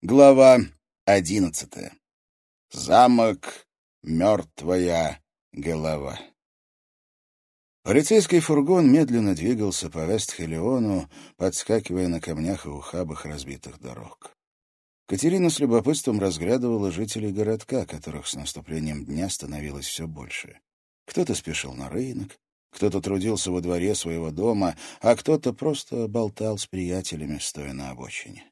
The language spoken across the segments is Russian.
Глава одиннадцатая. Замок «Мертвая голова». Полицейский фургон медленно двигался по Вестхелиону, подскакивая на камнях и ухабах разбитых дорог. Катерина с любопытством разглядывала жителей городка, которых с наступлением дня становилось все больше. Кто-то спешил на рынок, кто-то трудился во дворе своего дома, а кто-то просто болтал с приятелями, стоя на обочине.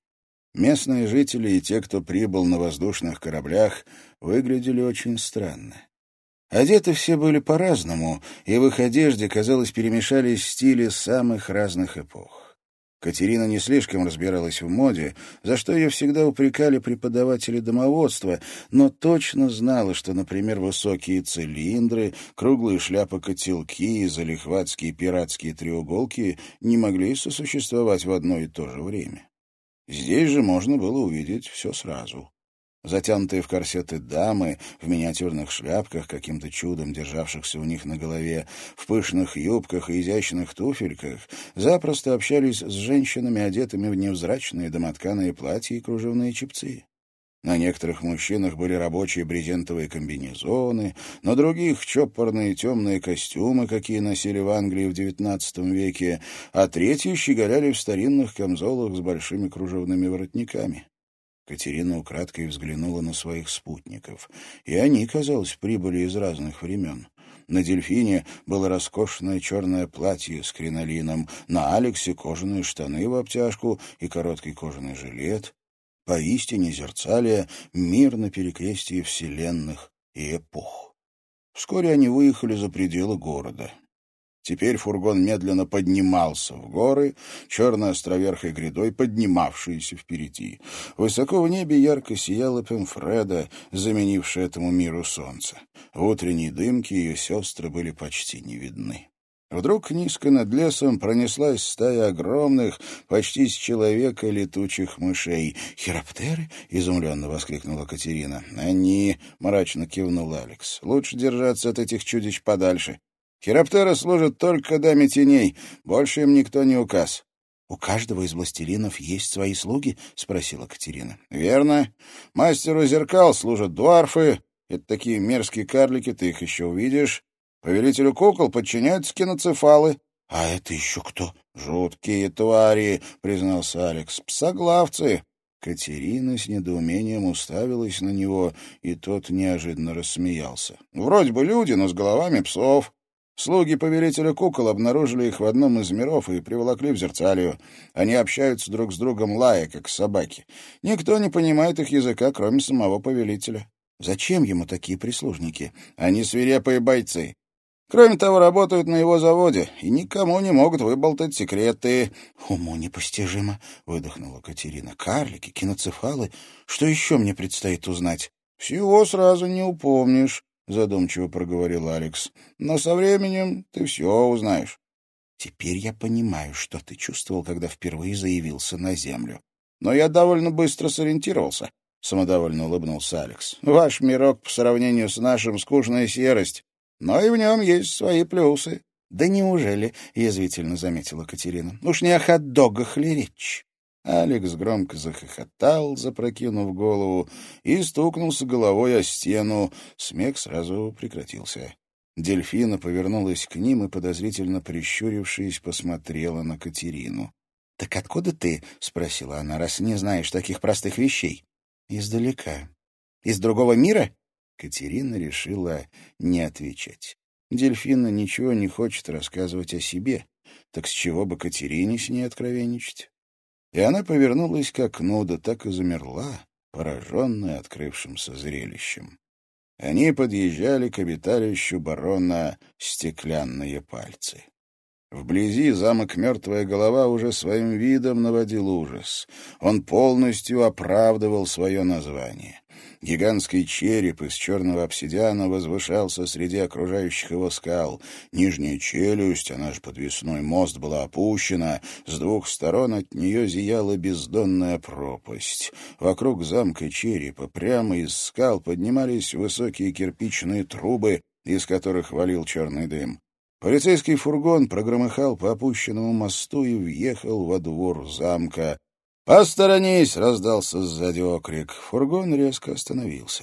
Местные жители и те, кто прибыл на воздушных кораблях, выглядели очень странно. Одеты все были по-разному, и в их одежде, казалось, перемешались стили самых разных эпох. Катерина не слишком разбиралась в моде, за что ее всегда упрекали преподаватели домоводства, но точно знала, что, например, высокие цилиндры, круглые шляпы-котелки и залихватские пиратские треуголки не могли сосуществовать в одно и то же время. Здесь же можно было увидеть все сразу. Затянутые в корсеты дамы, в миниатюрных шляпках, каким-то чудом державшихся у них на голове, в пышных юбках и изящных туфельках, запросто общались с женщинами, одетыми в невзрачные домотканые платья и кружевные чепцы. На некоторых мужчинах были рабочие брезентовые комбинезоны, на других — чопорные темные костюмы, какие носили в Англии в XIX веке, а третьи щеголяли в старинных камзолах с большими кружевными воротниками. Катерина украдкой взглянула на своих спутников, и они, казалось, прибыли из разных времен. На дельфине было роскошное черное платье с кринолином, на Алексе кожаные штаны в обтяжку и короткий кожаный жилет. Поистине зерцалия мир на перекрестии вселенных и эпох. Вскоре они выехали за пределы города. Теперь фургон медленно поднимался в горы, черной островерхой грядой, поднимавшиеся впереди. Высоко в небе ярко сияла Пемфреда, заменившая этому миру солнце. В утренней дымке ее сестры были почти не видны. Вдруг низко над лесом пронеслась стая огромных, почти с человека летучих мышей. «Хироптеры?» — изумленно воскликнула Катерина. «Они...» — мрачно кивнул Алекс. «Лучше держаться от этих чудищ подальше. Хироптеры служат только даме теней. Больше им никто не указ». «У каждого из властелинов есть свои слуги?» — спросила Катерина. «Верно. Мастеру зеркал служат дуарфы. Это такие мерзкие карлики, ты их еще увидишь. Повелителю кукол подчиняются киноцефалы. — А это еще кто? — Жуткие твари, — признался Алекс. — Псоглавцы. Катерина с недоумением уставилась на него, и тот неожиданно рассмеялся. — Вроде бы люди, но с головами псов. Слуги повелителя кукол обнаружили их в одном из миров и приволокли в зерцалию. Они общаются друг с другом лая, как собаки. Никто не понимает их языка, кроме самого повелителя. Зачем ему такие прислужники? Они свирепые бойцы. Кроме того, работают на его заводе и никому не могут выболтать секреты. — Уму непостижимо, — выдохнула Катерина. — Карлики, киноцефалы. Что еще мне предстоит узнать? — Всего сразу не упомнишь, — задумчиво проговорил Алекс. — Но со временем ты все узнаешь. — Теперь я понимаю, что ты чувствовал, когда впервые заявился на Землю. Но я довольно быстро сориентировался, — самодовольно улыбнулся Алекс. — Ваш мирок по сравнению с нашим скучная серость но и в нем есть свои плюсы. — Да неужели? — язвительно заметила Катерина. — Уж не о хот-догах ли речь? Алекс громко захохотал, запрокинув голову, и стукнулся головой о стену. Смех сразу прекратился. Дельфина повернулась к ним и, подозрительно прищурившись, посмотрела на Катерину. — Так откуда ты? — спросила она, — раз не знаешь таких простых вещей. — Издалека. — Из другого мира? Катерина решила не отвечать. Дельфина ничего не хочет рассказывать о себе, так с чего бы Катерине с ней откровенничать? И она повернулась к окну, да так и замерла, пораженная открывшимся зрелищем. Они подъезжали к обиталищу барона «Стеклянные пальцы». Вблизи замок «Мертвая голова» уже своим видом наводил ужас. Он полностью оправдывал свое название. Гигантский череп из черного обсидиана возвышался среди окружающих его скал. Нижняя челюсть, она же подвесной мост, была опущена. С двух сторон от нее зияла бездонная пропасть. Вокруг замка черепа прямо из скал поднимались высокие кирпичные трубы, из которых валил черный дым. Полицейский фургон прогромыхал по опущенному мосту и въехал во двор замка. «Посторонись!» — раздался сзади окрик. Фургон резко остановился.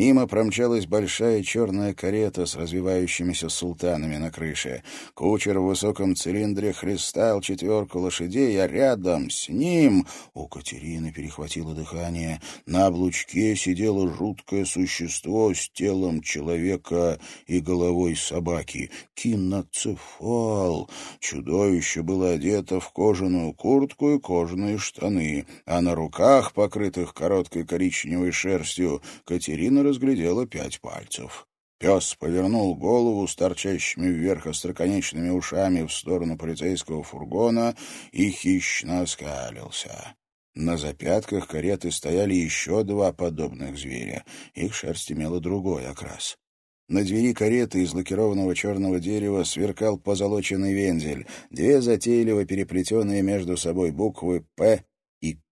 Мимо промчалась большая черная карета с развивающимися султанами на крыше. Кучер в высоком цилиндре христал четверку лошадей, а рядом с ним у Катерины перехватило дыхание. На облучке сидело жуткое существо с телом человека и головой собаки. Киноцефал. Чудовище было одето в кожаную куртку и кожаные штаны, а на руках, покрытых короткой коричневой шерстью, Катерина Катерина разглядела пять пальцев. Пес повернул голову с торчащими вверх остроконечными ушами в сторону полицейского фургона и хищно оскалился. На запятках кареты стояли еще два подобных зверя. Их шерсть имела другой окрас. На двери кареты из лакированного черного дерева сверкал позолоченный вензель, две затейливо переплетенные между собой буквы «П»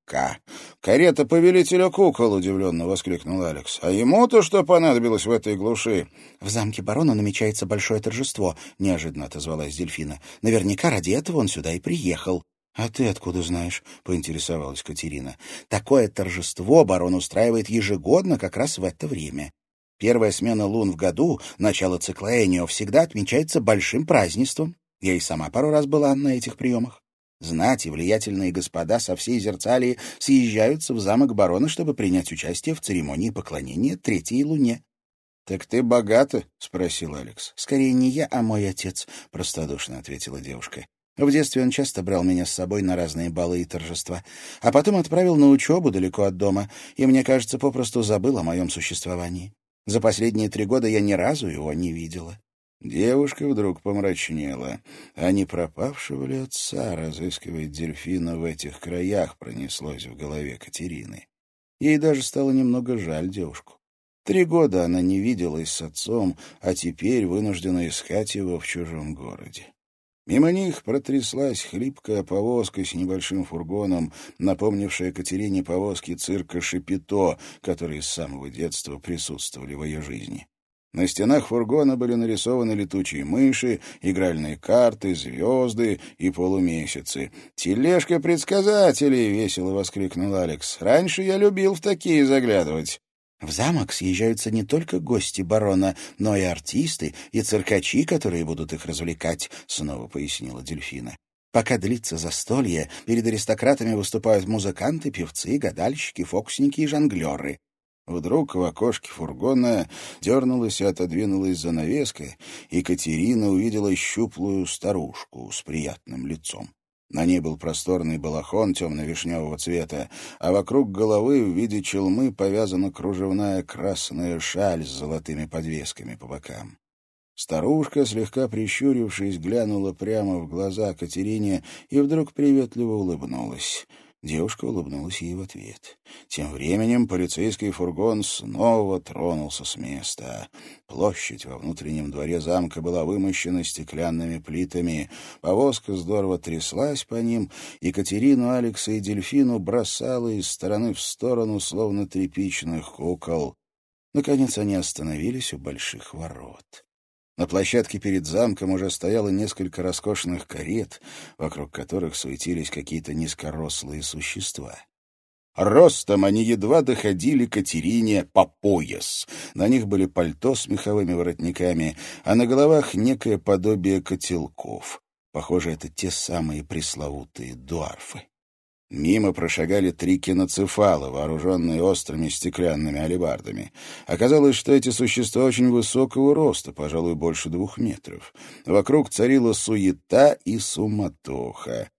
К. «Карета повелителя кукол!» — удивленно воскликнул Алекс. «А ему-то что понадобилось в этой глуши?» «В замке барона намечается большое торжество», — неожиданно отозвалась Дельфина. «Наверняка ради этого он сюда и приехал». «А ты откуда знаешь?» — поинтересовалась Катерина. «Такое торжество барон устраивает ежегодно как раз в это время. Первая смена лун в году, начало цикла Энио, всегда отмечается большим празднеством. Я и сама пару раз была на этих приемах. Знать и влиятельные господа со всей Зерцалии съезжаются в замок барона, чтобы принять участие в церемонии поклонения Третьей Луне. — Так ты богата? — спросил Алекс. — Скорее не я, а мой отец, — простодушно ответила девушка. В детстве он часто брал меня с собой на разные балы и торжества, а потом отправил на учебу далеко от дома, и, мне кажется, попросту забыл о моем существовании. За последние три года я ни разу его не видела. Девушка вдруг помрачнела. А не пропавшего ли отца разыскивает дельфина в этих краях, пронеслось в голове Катерины. Ей даже стало немного жаль девушку. Три года она не виделась с отцом, а теперь вынуждена искать его в чужом городе. Мимо них протряслась хлипкая повозка с небольшим фургоном, напомнившая Катерине повозки цирка «Шапито», которые с самого детства присутствовали в ее жизни. На стенах фургона были нарисованы летучие мыши, игральные карты, звезды и полумесяцы. «Тележка предсказателей!» — весело воскликнул Алекс. «Раньше я любил в такие заглядывать». В замок съезжаются не только гости барона, но и артисты, и циркачи, которые будут их развлекать, — снова пояснила Дельфина. Пока длится застолье, перед аристократами выступают музыканты, певцы, гадальщики, фокусники и жонглеры. Вдруг в окошке фургона дернулась и отодвинулась занавеска, и Катерина увидела щуплую старушку с приятным лицом. На ней был просторный балахон темно-вишневого цвета, а вокруг головы в виде челмы повязана кружевная красная шаль с золотыми подвесками по бокам. Старушка, слегка прищурившись, глянула прямо в глаза Катерине и вдруг приветливо улыбнулась. Девушка улыбнулась ей в ответ. Тем временем полицейский фургон снова тронулся с места. Площадь во внутреннем дворе замка была вымощена стеклянными плитами. Повозка здорово тряслась по ним, и Катерину, Алекса и Дельфину бросала из стороны в сторону, словно тряпичных кукол. Наконец они остановились у больших ворот. На площадке перед замком уже стояло несколько роскошных карет, вокруг которых суетились какие-то низкорослые существа. Ростом они едва доходили Катерине по пояс. На них были пальто с меховыми воротниками, а на головах некое подобие котелков. Похоже, это те самые пресловутые дуарфы. Мимо прошагали три киноцефала, вооруженные острыми стеклянными алебардами. Оказалось, что эти существа очень высокого роста, пожалуй, больше двух метров. Вокруг царила суета и суматоха.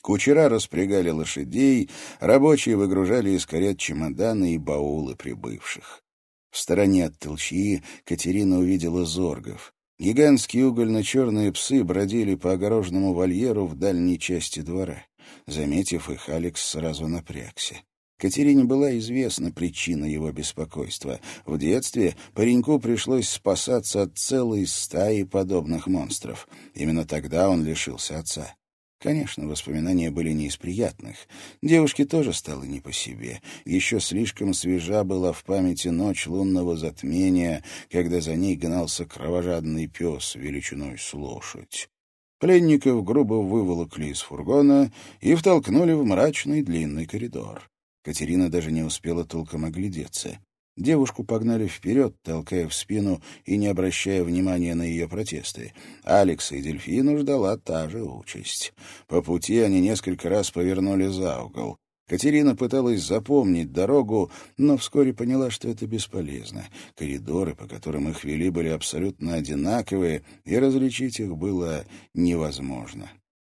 Кучера распрягали лошадей, рабочие выгружали из карет чемоданы и баулы прибывших. В стороне от толчьи Катерина увидела зоргов. Гигантские угольно-черные псы бродили по огороженному вольеру в дальней части двора. Заметив их, Алекс сразу напрягся. Катерине была известна причина его беспокойства. В детстве пареньку пришлось спасаться от целой стаи подобных монстров. Именно тогда он лишился отца. Конечно, воспоминания были не из приятных. Девушке тоже стало не по себе. Еще слишком свежа была в памяти ночь лунного затмения, когда за ней гнался кровожадный пес величиной с лошадь. Пленников грубо выволокли из фургона и втолкнули в мрачный длинный коридор. Катерина даже не успела толком оглядеться. Девушку погнали вперед, толкая в спину и не обращая внимания на ее протесты. Алекса и Дельфину ждала та же участь. По пути они несколько раз повернули за угол. Катерина пыталась запомнить дорогу, но вскоре поняла, что это бесполезно. Коридоры, по которым их вели, были абсолютно одинаковые, и различить их было невозможно.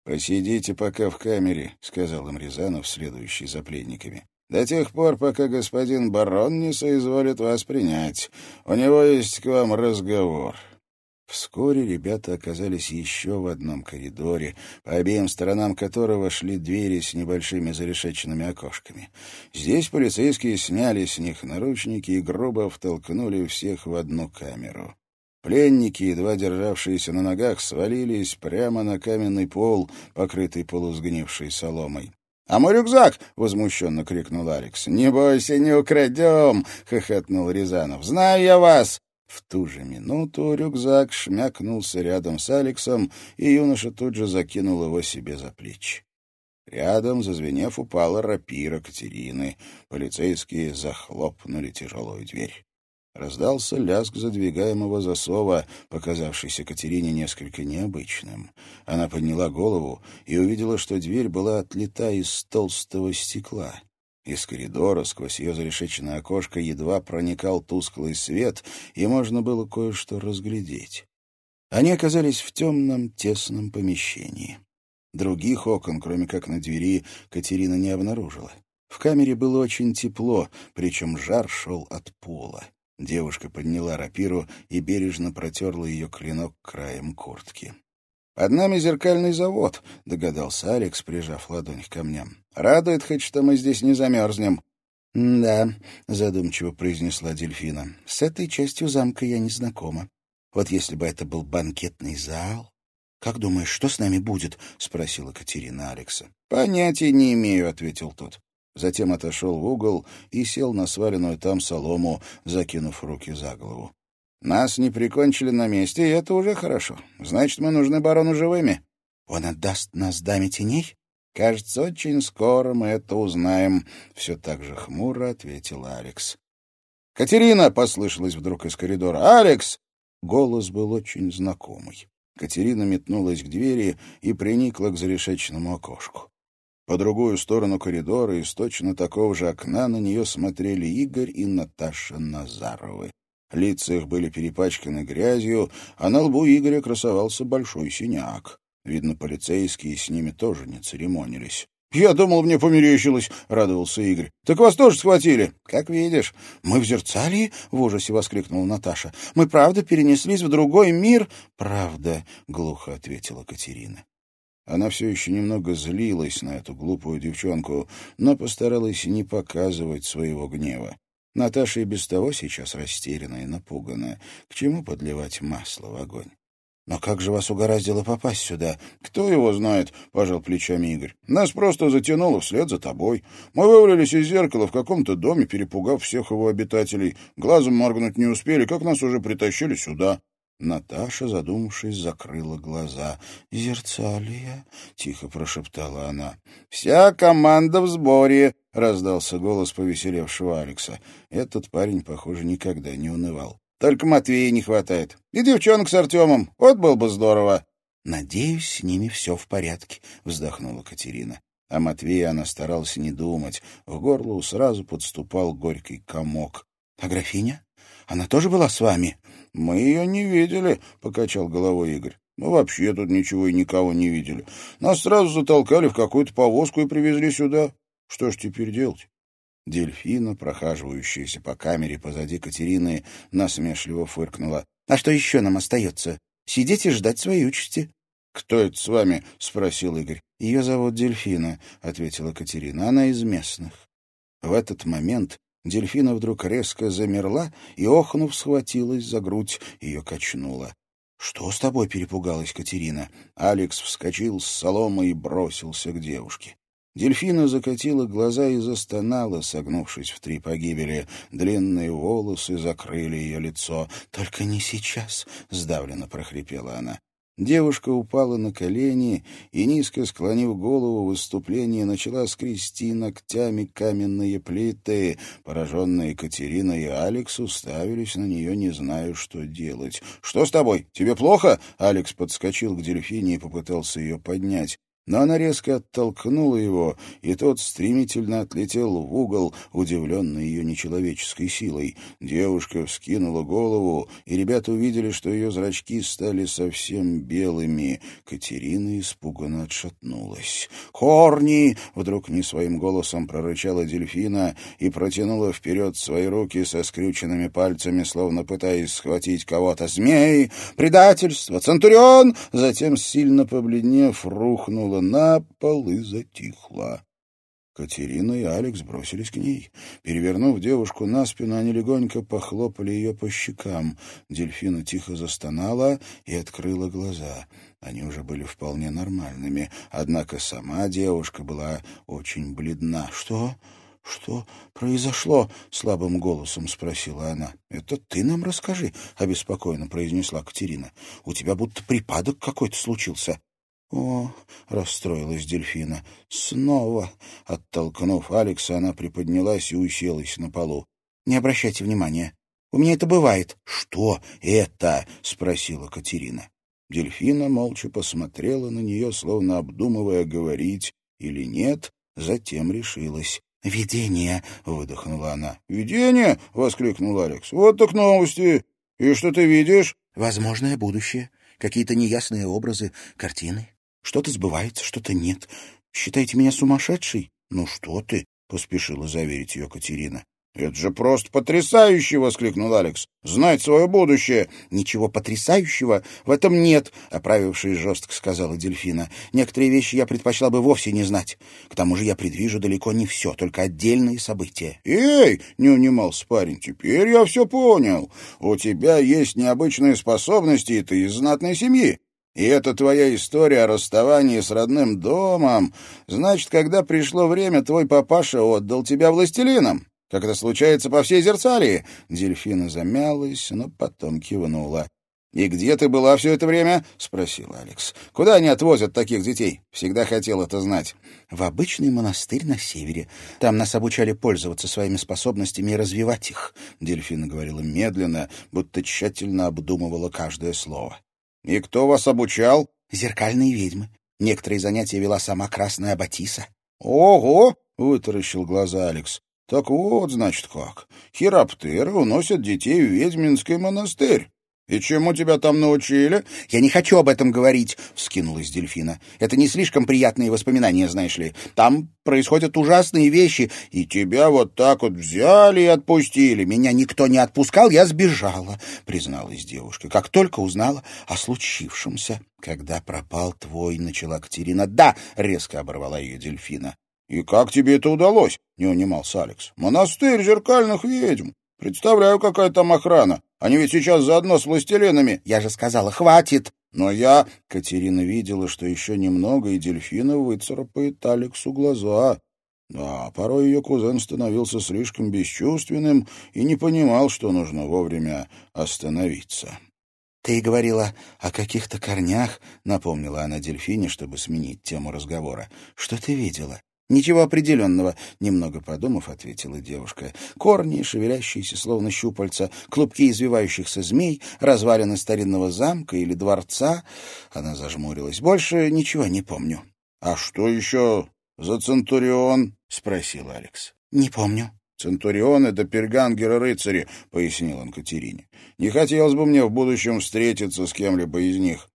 «Посидите пока в камере», — сказал им Рязанов, следующий за пленниками. «До тех пор, пока господин барон не соизволит вас принять. У него есть к вам разговор». Вскоре ребята оказались еще в одном коридоре, по обеим сторонам которого шли двери с небольшими зарешеченными окошками. Здесь полицейские сняли с них наручники и грубо втолкнули всех в одну камеру. Пленники, едва державшиеся на ногах, свалились прямо на каменный пол, покрытый полусгнившей соломой. «А мой рюкзак!» — возмущенно крикнул Алекс. «Не бойся, не украдем!» — хохотнул Рязанов. «Знаю я вас! В ту же минуту рюкзак шмякнулся рядом с Алексом, и юноша тут же закинул его себе за плечи. Рядом, зазвенев, упала рапира Катерины. Полицейские захлопнули тяжелую дверь. Раздался лязг задвигаемого засова, показавшийся Катерине несколько необычным. Она подняла голову и увидела, что дверь была отлита из толстого стекла. Из коридора сквозь ее зарешеченное окошко едва проникал тусклый свет, и можно было кое-что разглядеть. Они оказались в темном, тесном помещении. Других окон, кроме как на двери, Катерина не обнаружила. В камере было очень тепло, причем жар шел от пола. Девушка подняла рапиру и бережно протерла ее клинок краем куртки. «Под нами зеркальный завод», — догадался Алекс, прижав ладонь к камням. «Радует хоть, что мы здесь не замерзнем». «Да», — задумчиво произнесла дельфина, — «с этой частью замка я не знакома. Вот если бы это был банкетный зал...» «Как думаешь, что с нами будет?» — спросила Катерина Алекса. «Понятия не имею», — ответил тот. Затем отошел в угол и сел на сваленную там солому, закинув руки за голову. Нас не прикончили на месте, и это уже хорошо. Значит, мы нужны барону живыми. Он отдаст нас даме теней? Кажется, очень скоро мы это узнаем, все так же хмуро ответил Алекс. Катерина послышалась вдруг из коридора. Алекс! Голос был очень знакомый. Катерина метнулась к двери и приникла к зарешечному окошку. По другую сторону коридора из точно такого же окна на нее смотрели Игорь и Наташа Назаровы. Лица их были перепачканы грязью, а на лбу Игоря красовался большой синяк. Видно, полицейские с ними тоже не церемонились. «Я думал, мне померещилось», — радовался Игорь. «Так вас тоже схватили?» «Как видишь». «Мы в Зерцалии?» — в ужасе воскликнула Наташа. «Мы правда перенеслись в другой мир?» «Правда», — глухо ответила Катерина. Она все еще немного злилась на эту глупую девчонку, но постаралась не показывать своего гнева. Наташа и без того сейчас растеряна и напугана. К чему подливать масло в огонь? «Но как же вас угораздило попасть сюда?» «Кто его знает?» — пожал плечами Игорь. «Нас просто затянуло вслед за тобой. Мы вывалились из зеркала в каком-то доме, перепугав всех его обитателей. Глазом моргнуть не успели, как нас уже притащили сюда». Наташа, задумавшись, закрыла глаза. «Зерцалия?» — тихо прошептала она. «Вся команда в сборе!» — раздался голос повеселевшего Алекса. Этот парень, похоже, никогда не унывал. «Только Матвея не хватает. И девчонок с Артемом. Вот было бы здорово!» «Надеюсь, с ними все в порядке», — вздохнула Катерина. О Матвее она старалась не думать. В горло сразу подступал горький комок. «А графиня? Она тоже была с вами?» «Мы ее не видели», — покачал головой Игорь. «Мы вообще тут ничего и никого не видели. Нас сразу затолкали в какую-то повозку и привезли сюда. Что ж теперь делать?» Дельфина, прохаживающаяся по камере позади Катерины, насмешливо фыркнула. «А что еще нам остается? Сидеть и ждать своей участи». «Кто это с вами?» — спросил Игорь. «Ее зовут Дельфина», — ответила Катерина. «Она из местных». В этот момент Дельфина вдруг резко замерла и, охнув, схватилась за грудь, ее качнула. «Что с тобой?» — перепугалась Катерина. Алекс вскочил с соломы и бросился к девушке. Дельфина закатила глаза и застонала, согнувшись в три погибели. Длинные волосы закрыли ее лицо. «Только не сейчас!» — сдавленно прохрипела она. Девушка упала на колени и, низко склонив голову в выступлении, начала скрести ногтями каменные плиты. Пораженные Катерина и Алекс уставились на нее, не зная, что делать. «Что с тобой? Тебе плохо?» Алекс подскочил к дельфине и попытался ее поднять. Но она резко оттолкнула его, и тот стремительно отлетел в угол, удивленный ее нечеловеческой силой. Девушка вскинула голову, и ребята увидели, что ее зрачки стали совсем белыми. Катерина испуганно отшатнулась. «Корни!» — вдруг не своим голосом прорычала дельфина и протянула вперед свои руки со скрюченными пальцами, словно пытаясь схватить кого-то. «Змей! Предательство! Центурион!» Затем, сильно побледнев, рухнула рухнула на пол и затихла. Катерина и Алекс бросились к ней. Перевернув девушку на спину, они легонько похлопали ее по щекам. Дельфина тихо застонала и открыла глаза. Они уже были вполне нормальными, однако сама девушка была очень бледна. «Что? Что произошло?» — слабым голосом спросила она. «Это ты нам расскажи», — обеспокоенно произнесла Катерина. «У тебя будто припадок какой-то случился». «О!» — расстроилась дельфина. «Снова!» — оттолкнув Алекса, она приподнялась и уселась на полу. «Не обращайте внимания. У меня это бывает». «Что это?» — спросила Катерина. Дельфина молча посмотрела на нее, словно обдумывая, говорить или нет, затем решилась. «Видение!» — выдохнула она. «Видение?» — воскликнул Алекс. «Вот так новости! И что ты видишь?» «Возможное будущее. Какие-то неясные образы, картины. Что-то сбывается, что-то нет. Считаете меня сумасшедшей? Ну что ты, поспешила заверить ее Катерина. «Это же просто потрясающе!» — воскликнул Алекс. «Знать свое будущее!» «Ничего потрясающего в этом нет!» — оправившись жестко сказала Дельфина. «Некоторые вещи я предпочла бы вовсе не знать. К тому же я предвижу далеко не все, только отдельные события». «Эй!» — не унимался парень. «Теперь я все понял. У тебя есть необычные способности, и ты из знатной семьи. И это твоя история о расставании с родным домом. Значит, когда пришло время, твой папаша отдал тебя властелинам. Как это случается по всей Зерцалии?» Дельфина замялась, но потом кивнула. «И где ты была все это время?» — спросил Алекс. «Куда они отвозят таких детей? Всегда хотел это знать». «В обычный монастырь на севере. Там нас обучали пользоваться своими способностями и развивать их», — Дельфина говорила медленно, будто тщательно обдумывала каждое слово. «И кто вас обучал?» «Зеркальные ведьмы. Некоторые занятия вела сама Красная Батиса». «Ого!» — вытаращил глаза Алекс. «Так вот, значит, как. Хироптеры уносят детей в ведьминский монастырь. «И чему тебя там научили?» «Я не хочу об этом говорить», — вскинулась дельфина. «Это не слишком приятные воспоминания, знаешь ли. Там происходят ужасные вещи, и тебя вот так вот взяли и отпустили. Меня никто не отпускал, я сбежала», — призналась девушка, как только узнала о случившемся. «Когда пропал твой», — начала Катерина. «Да», — резко оборвала ее дельфина. «И как тебе это удалось?» — не унимался Алекс. «Монастырь зеркальных ведьм. Представляю, какая там охрана. Они ведь сейчас заодно с властелинами. Я же сказала, хватит. Но я... Катерина видела, что еще немного, и дельфина выцарапает Алексу глаза. Да, порой ее кузен становился слишком бесчувственным и не понимал, что нужно вовремя остановиться. «Ты говорила о каких-то корнях», — напомнила она дельфине, чтобы сменить тему разговора. «Что ты видела?» «Ничего определенного», — немного подумав, ответила девушка. «Корни, шевелящиеся, словно щупальца, клубки извивающихся змей, развалины старинного замка или дворца». Она зажмурилась. «Больше ничего не помню». «А что еще за Центурион?» — спросил Алекс. «Не помню». «Центурион — это пергангеры-рыцари», — пояснил он Катерине. «Не хотелось бы мне в будущем встретиться с кем-либо из них.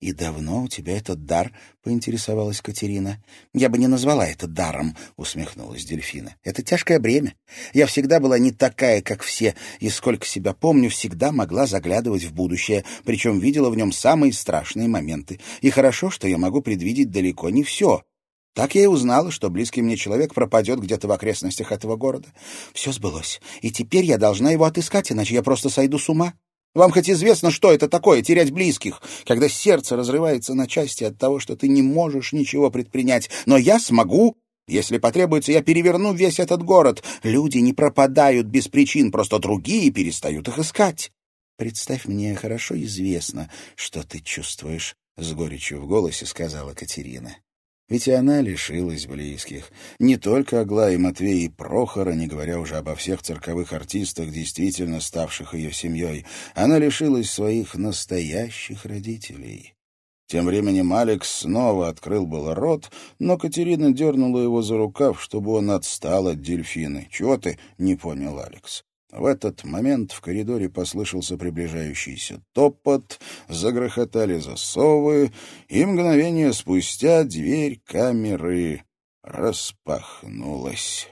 «И давно у тебя этот дар?» — поинтересовалась Катерина. «Я бы не назвала это даром», — усмехнулась Дельфина. «Это тяжкое бремя. Я всегда была не такая, как все, и, сколько себя помню, всегда могла заглядывать в будущее, причем видела в нем самые страшные моменты. И хорошо, что я могу предвидеть далеко не все». Так я и узнала, что близкий мне человек пропадет где-то в окрестностях этого города. Все сбылось, и теперь я должна его отыскать, иначе я просто сойду с ума. Вам хоть известно, что это такое — терять близких, когда сердце разрывается на части от того, что ты не можешь ничего предпринять. Но я смогу. Если потребуется, я переверну весь этот город. Люди не пропадают без причин, просто другие перестают их искать. Представь, мне хорошо известно, что ты чувствуешь, — с горечью в голосе сказала Катерина. Ведь она лишилась близких. Не только Аглая, Матвей и Прохора, не говоря уже обо всех цирковых артистах, действительно ставших ее семьей. Она лишилась своих настоящих родителей. Тем временем Алекс снова открыл был рот, но Катерина дернула его за рукав, чтобы он отстал от дельфины. «Чего ты?» — не понял Алекс. В этот момент в коридоре послышался приближающийся топот, загрохотали засовы, и мгновение спустя дверь камеры распахнулась.